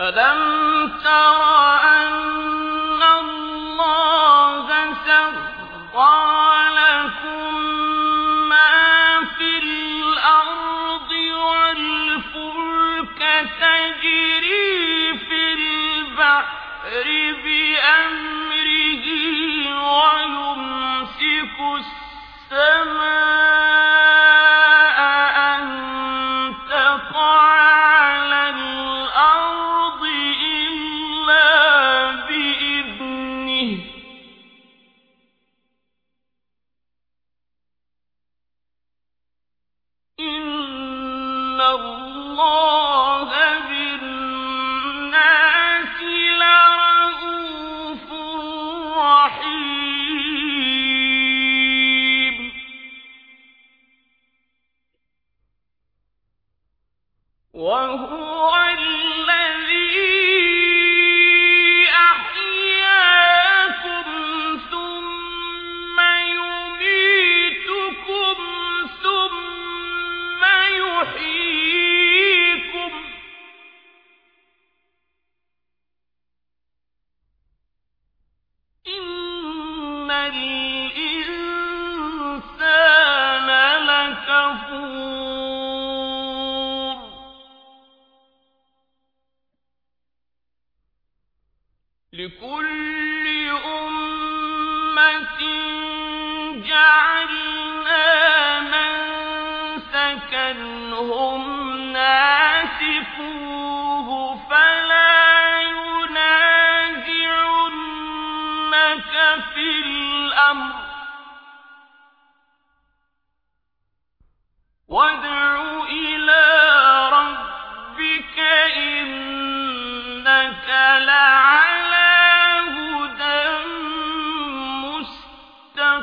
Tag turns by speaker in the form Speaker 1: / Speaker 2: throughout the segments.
Speaker 1: ألم تر أن الله لكم ما في الأرض والفلك تجري في البحر بأمره ويمسك السماء الله لكفور لكل أمة جعلنا ناسكوه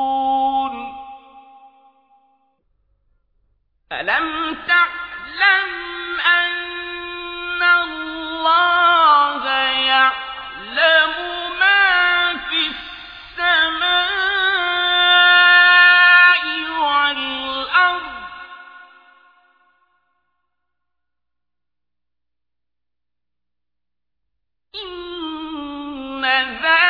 Speaker 1: تختلفون ألم تعلم أن الله يعلم ما في السماء والأرض؟ إن ذلك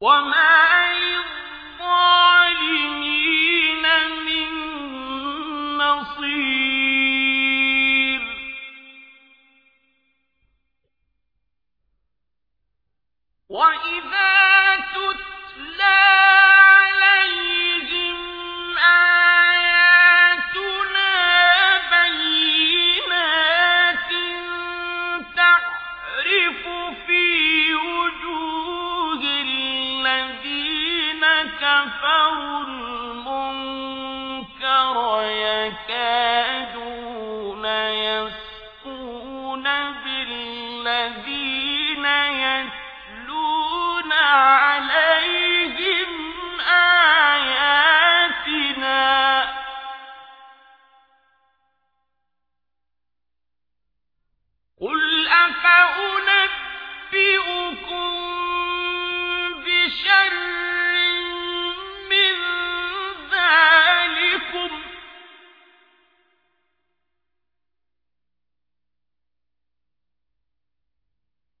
Speaker 1: وما الذين يتلون عليهم